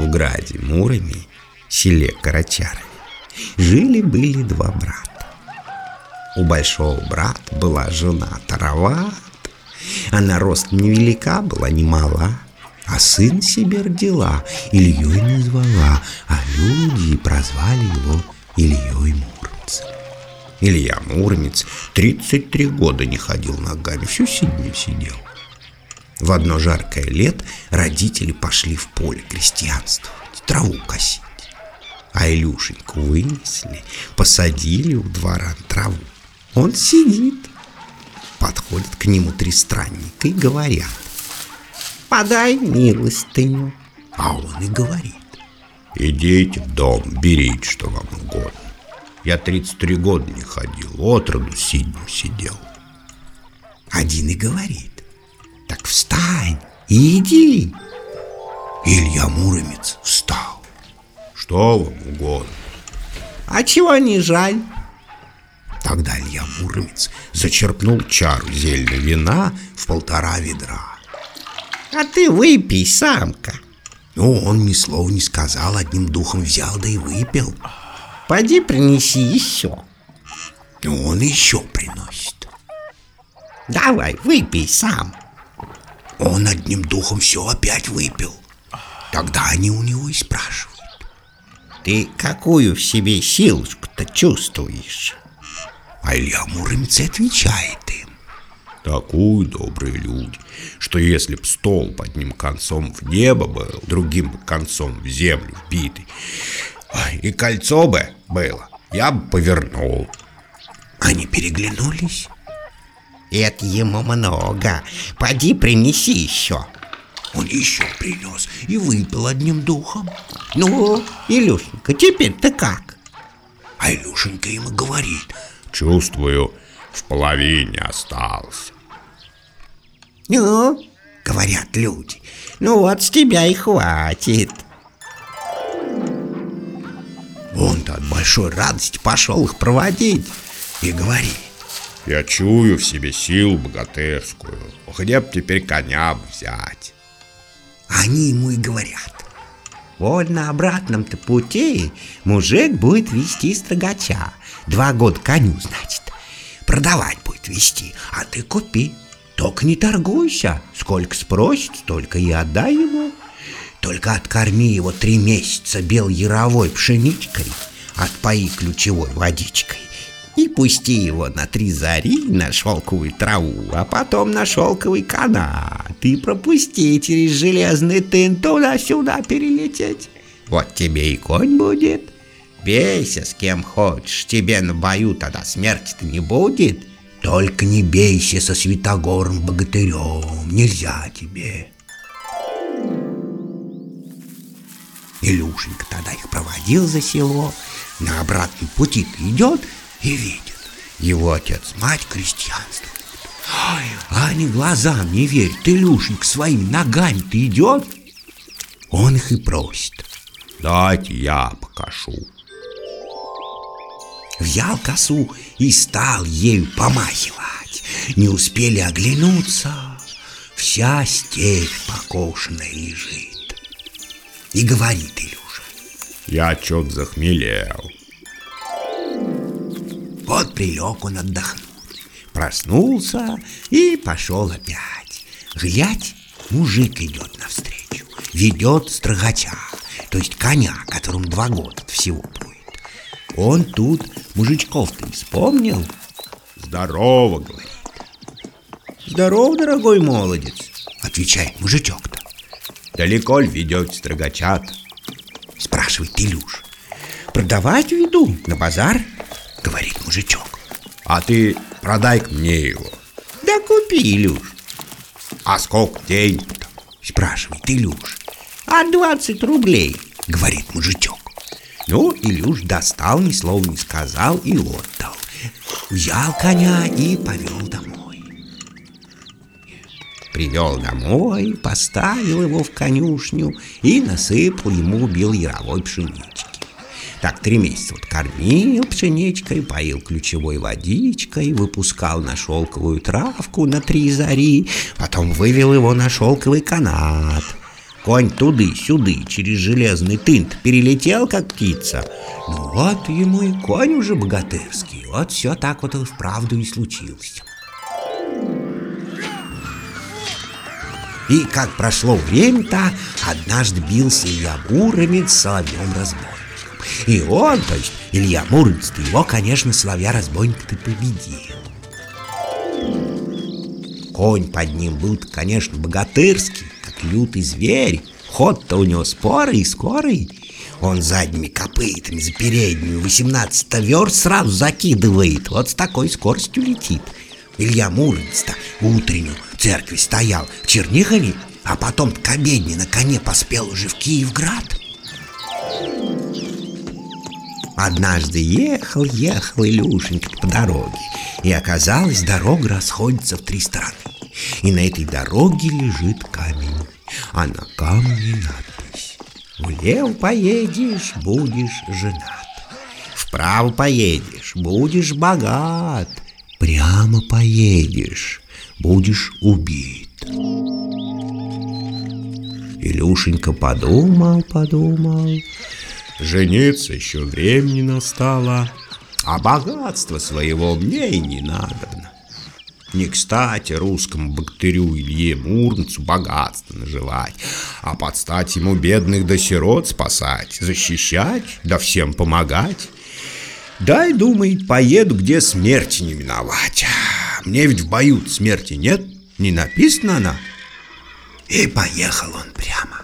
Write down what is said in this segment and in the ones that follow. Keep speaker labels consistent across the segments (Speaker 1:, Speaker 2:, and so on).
Speaker 1: В граде Муроме, селе Карачарове, жили-были два брата. У большого брата была жена Тароват, она рост невелика была, не мала, а сын себе родила, Ильей назвала, а люди прозвали его Ильей Муромцем. Илья Муромец 33 года не ходил ногами, всю сидню сидел. В одно жаркое лет родители пошли в поле крестьянствовать, траву косить. А Илюшеньку вынесли, посадили у двора траву. Он сидит. Подходят к нему три странника и говорят. «Подай милостыню». А он и говорит.
Speaker 2: «Идите в дом, берите, что вам угодно. Я 33 года не ходил, отроду сидню сидел».
Speaker 1: Один и говорит. Так встань и иди. Илья Муромец встал.
Speaker 2: Что вам угодно?
Speaker 1: А чего не жаль? Тогда Илья Муромец зачерпнул чару зельного вина в полтора ведра. А ты выпей, самка. Ну, он ни слова не сказал, одним духом взял, да и выпил. Пойди принеси еще. Ну, он еще приносит. Давай, выпей сам. Он одним духом все опять выпил. Тогда они у него и спрашивают. Ты какую в себе силушку-то чувствуешь? А Илья Муромец отвечает им.
Speaker 2: Такую, добрые люди, что если б столб одним концом в небо был, другим концом в землю вбитый, и кольцо бы было, я бы повернул.
Speaker 1: Они переглянулись это ему много. Поди принеси еще. Он еще принес и выпил одним духом. Ну, Илюшенька, теперь-то как? А Илюшенька ему говорит.
Speaker 2: Чувствую, в половине остался.
Speaker 1: Ну, говорят люди, ну вот с тебя и хватит. Он-то от большой радости пошел их проводить и говорит.
Speaker 2: Я чую в себе силу богатырскую. Где б теперь коня взять?
Speaker 1: Они ему и говорят. Вот на обратном-то пути мужик будет вести строгача. Два года коню, значит. Продавать будет вести, а ты купи. Только не торгуйся. Сколько спросит, столько и отдай ему. Только откорми его три месяца бел яровой пшеничкой, отпои ключевой водичкой и пусти его на три зари на шелковую траву, а потом на шелковый канат, и пропусти через железный тын туда-сюда перелететь. Вот тебе и конь будет. Бейся с кем хочешь, тебе на бою тогда смерти-то не будет. Только не бейся со Святогором богатырем, нельзя тебе. Илюшенька тогда их проводил за село, на обратном пути идет, и видит, его отец-мать крестьянствует. А они глазам не верят, Илюшенька своими ногами-то идет. Он их и просит.
Speaker 2: Дайте я покажу.
Speaker 1: Взял косу и стал ею помахивать. Не успели оглянуться, вся степь покошенная лежит. И говорит Илюша.
Speaker 2: Я чё-то захмелел.
Speaker 1: Вот прилег он отдохнуть. Проснулся и пошел опять. Глядь, мужик идет навстречу. Ведет строгача, то есть коня, которому два года всего будет. Он тут мужичков-то вспомнил.
Speaker 2: Здорово, говорит.
Speaker 1: Здорово, дорогой молодец, отвечает мужичок-то.
Speaker 2: Далеко ли ведете строгачат?
Speaker 1: Спрашивает Илюш. Продавать веду на базар говорит мужичок.
Speaker 2: А ты продай мне его.
Speaker 1: Да купи, Илюш.
Speaker 2: А сколько денег-то?
Speaker 1: Спрашивает Илюш. А двадцать рублей, говорит мужичок. Ну, Илюш достал, ни слова не сказал и отдал. Взял коня и повел домой. Привел домой, поставил его в конюшню и насыпал ему бил яровой пшенички. Так три месяца вот кормил пшеничкой, поил ключевой водичкой, выпускал на шелковую травку на три зари, потом вывел его на шелковый канат. Конь туды-сюды через железный тынт перелетел, как птица. Ну вот ему и конь уже богатырский. Вот все так вот и вправду и случилось. И как прошло время-то, однажды бился Илья Муромец с соловьем-разбойником. И он, то есть Илья Муромец, его, конечно, соловья-разбойник-то победил. Конь под ним был, конечно, богатырский, как лютый зверь. Ход-то у него спорый и скорый. Он задними копытами за переднюю 18 верст сразу закидывает. Вот с такой скоростью летит. Илья Муромец-то утреннюю в церкви стоял в Чернигове, а потом к обедне на коне поспел уже в Киевград. Однажды ехал, ехал Илюшенька по дороге, и оказалось, дорога расходится в три стороны. И на этой дороге лежит камень, а на камне надпись «Влево поедешь, будешь женат, вправо поедешь, будешь богат, прямо поедешь, будешь убит. Илюшенька подумал, подумал. Жениться еще времени настало, а богатство своего мне и не надобно. Не кстати русскому богатырю Илье Мурнцу богатство наживать, а подстать ему бедных до сирот спасать, защищать, да всем помогать. Дай, думает, поеду, где смерти не миновать. Мне ведь в бою смерти нет, не написано она. И поехал он прямо.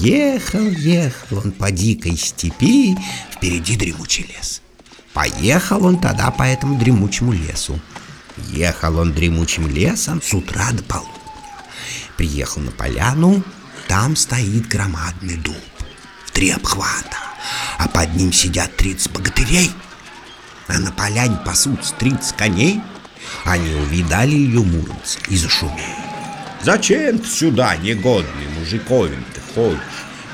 Speaker 1: Ехал, ехал он по дикой степи, впереди дремучий лес. Поехал он тогда по этому дремучему лесу. Ехал он дремучим лесом с утра до полудня. Приехал на поляну, там стоит громадный дуб в три обхвата, а под ним сидят тридцать богатырей, а на поляне пасутся тридцать коней. Они увидали Илью Муромца и зашумели. Зачем ты сюда, негодный мужиковин, ходишь?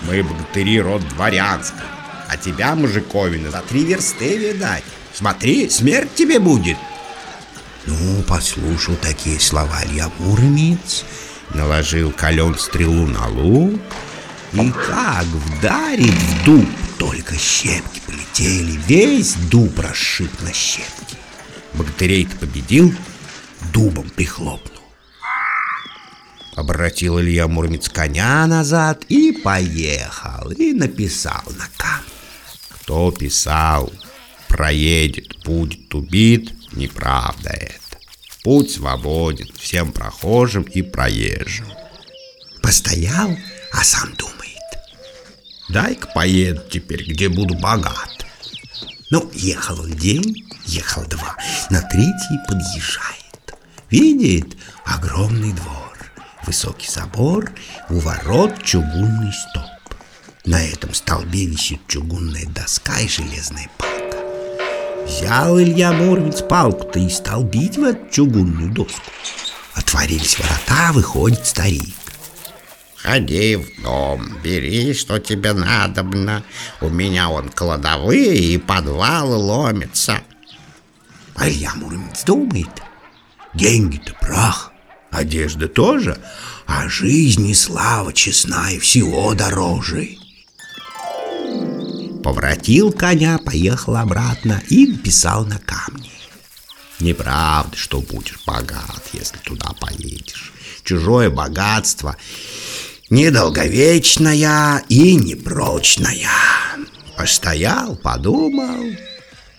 Speaker 1: Мы богатыри род дворянский, а тебя, мужиковина, за три версты видать. Смотри, смерть тебе будет. Ну, послушал такие слова Илья Муромец, наложил кален стрелу на лук, и как вдарит в дуб, только щепки полетели, весь дуб расшиб на щепки. Богатырей-то победил, дубом прихлопнул. Обратил Илья Муромец коня назад и поехал, и написал на камне. Кто писал, проедет, будет убит, неправда это. Путь свободен всем прохожим и проезжим. Постоял, а сам думает. Дай-ка поеду теперь, где буду богат. Ну, ехал он день, ехал два, на третий подъезжает. Видит огромный двор высокий забор, у ворот чугунный столб. На этом столбе висит чугунная доска и железная палка. Взял Илья Муромец палку-то и стал бить в эту чугунную доску. Отворились ворота, выходит старик.
Speaker 2: Ходи в дом, бери, что тебе надобно. У меня вон кладовые и подвалы ломятся.
Speaker 1: А Илья Муромец думает, деньги-то прах, одежда тоже, а жизнь и слава честная всего дороже. Поворотил коня, поехал обратно и написал на камне. Неправда, что будешь богат, если туда поедешь. Чужое богатство недолговечное и непрочное. Постоял, подумал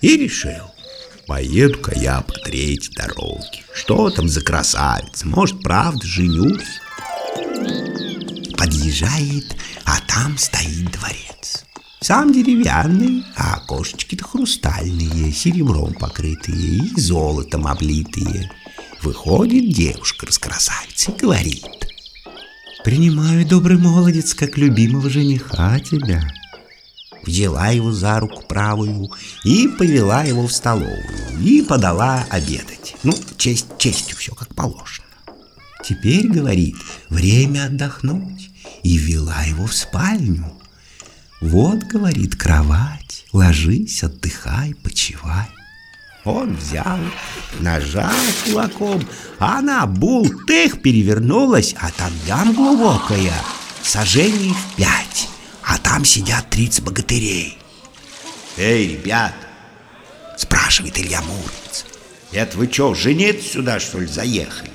Speaker 1: и решил. Поеду-ка я по третьей дороге. Что там за красавица? Может, правда, женюсь? Подъезжает, а там стоит дворец. Сам деревянный, а окошечки-то хрустальные, серебром покрытые и золотом облитые. Выходит девушка раскрасавица и говорит. «Принимаю, добрый молодец, как любимого жениха тебя» взяла его за руку правую и повела его в столовую и подала обедать. Ну, честь честью, все как положено. Теперь, говорит, время отдохнуть, и вела его в спальню. Вот, говорит, кровать, ложись, отдыхай, почивай. Он взял, нажал кулаком, а она бултых перевернулась, а там ям глубокая, сожжений в пять, а там сидят тридцать богатырей. «Эй, ребят!» — спрашивает Илья Муромец. «Это вы что, жениться сюда, что ли, заехали?»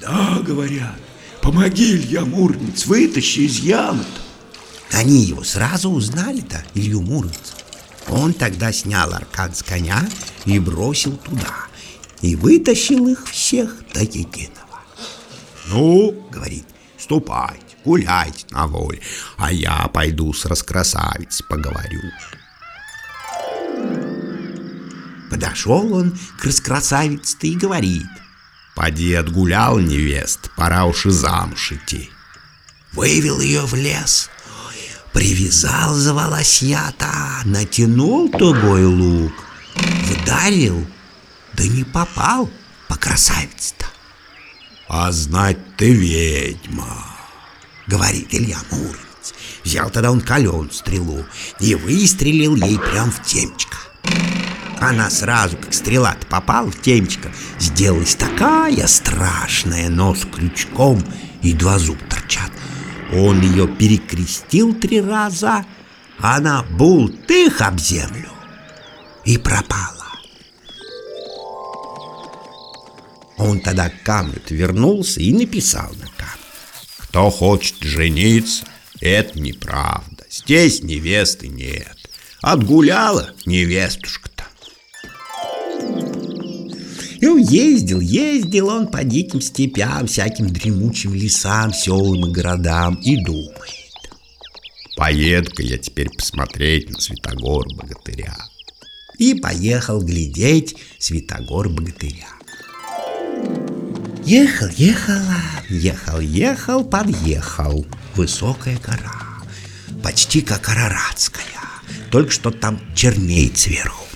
Speaker 3: «Да, — говорят, — помоги, Илья Муромец, вытащи из ямы-то».
Speaker 1: Они его сразу узнали-то, Илью Муромца. Он тогда снял аркан с коня и бросил туда, и вытащил их всех до единого.
Speaker 2: «Ну, — говорит, — ступайте, гуляйте на воле, а я пойду с раскрасавицей поговорю».
Speaker 1: Подошел он к раскрасавице-то и говорит.
Speaker 2: «Поди отгулял невест, пора уж и замуж идти».
Speaker 1: Вывел ее в лес, привязал за волосьята, натянул тугой лук, вдарил, да не попал по красавице-то.
Speaker 2: «А знать ты ведьма!»
Speaker 1: — говорит Илья Муромец. Взял тогда он кален стрелу и выстрелил ей прям в темечко. Она сразу, как стрела попала в темечко, сделалась такая страшная, нос крючком и два зуб торчат. Он ее перекрестил три раза, она бултых об землю и пропала. Он тогда к камню вернулся и написал на камне.
Speaker 2: Кто хочет жениться, это неправда. Здесь невесты нет. Отгуляла невестушка-то.
Speaker 1: И ездил, ездил он по диким степям, всяким дремучим лесам, селам и городам и думает.
Speaker 2: Поеду-ка я теперь посмотреть на Святогор богатыря.
Speaker 1: И поехал глядеть Святогор богатыря. Ехал, ехала, ехал, ехал, подъехал. Высокая гора, почти как Араратская, только что там чернеет сверху.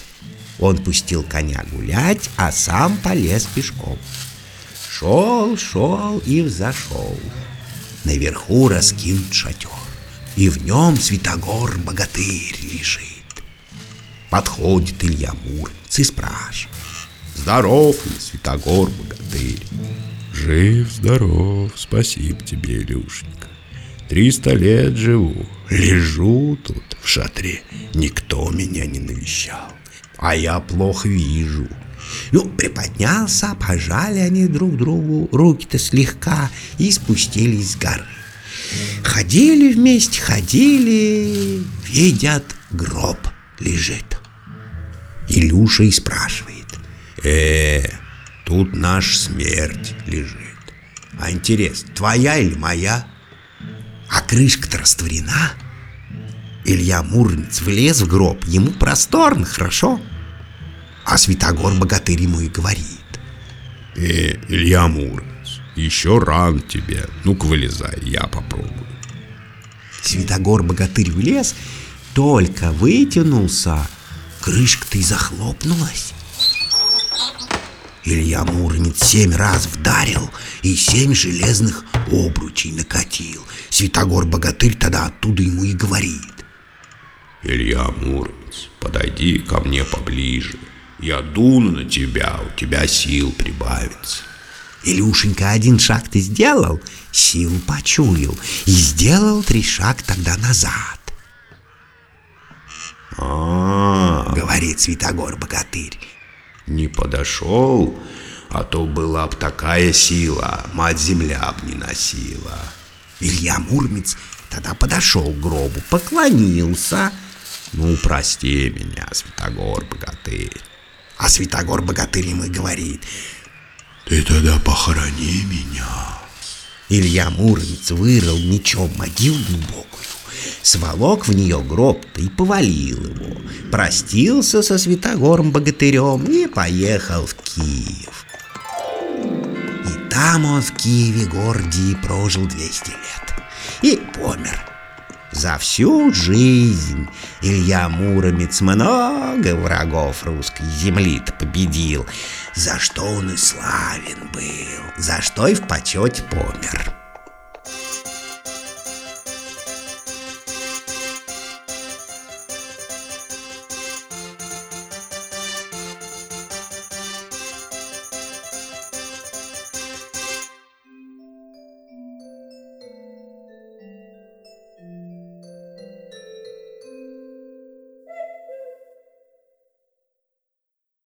Speaker 1: Он пустил коня гулять, а сам полез пешком. Шел, шел и взошел. Наверху раскинут шатер, и в нем Святогор-богатырь лежит. Подходит Илья Муромец и спрашивает.
Speaker 2: Здоров ли, Святогор-богатырь?
Speaker 3: Жив, здоров, спасибо тебе, Илюшенька. Триста лет живу, лежу тут в шатре, никто меня не навещал
Speaker 1: а я плохо вижу. Ну, приподнялся, пожали они друг другу руки-то слегка и спустились с горы. Ходили вместе, ходили, видят, гроб лежит. Илюша и спрашивает.
Speaker 2: Э, тут наш смерть лежит.
Speaker 1: А интересно, твоя или моя? А крышка-то растворена? Илья Муромец влез в гроб, ему просторно, хорошо. А Святогор богатырь ему и говорит.
Speaker 2: Э, Илья Муромец, еще ран тебе, ну-ка вылезай, я попробую.
Speaker 1: Святогор богатырь влез, только вытянулся, крышка-то и захлопнулась. Илья Муромец семь раз вдарил и семь железных обручей накатил. Святогор богатырь тогда оттуда ему и говорит.
Speaker 2: Илья Муромец, подойди ко мне поближе. Я дуну на тебя, у тебя сил прибавится.
Speaker 1: Илюшенька один шаг ты сделал, силу почуял, и сделал три шаг тогда назад.
Speaker 2: А,
Speaker 1: говорит Святогор богатырь.
Speaker 2: Не подошел, а то была б такая сила, мать земля б не носила.
Speaker 1: Илья Мурмец тогда подошел к гробу, поклонился,
Speaker 2: ну, прости меня, Святогор Богатырь.
Speaker 1: А Святогор Богатырь ему и говорит,
Speaker 3: Ты тогда похорони меня.
Speaker 1: Илья Муромец вырыл мечом могилу глубокую, сволок в нее гроб-то и повалил его, простился со Святогором Богатырем и поехал в Киев. И там он в Киеве городе прожил 200 лет и помер за всю жизнь Илья Муромец много врагов русской земли-то победил, за что он и славен был, за что и в почете помер.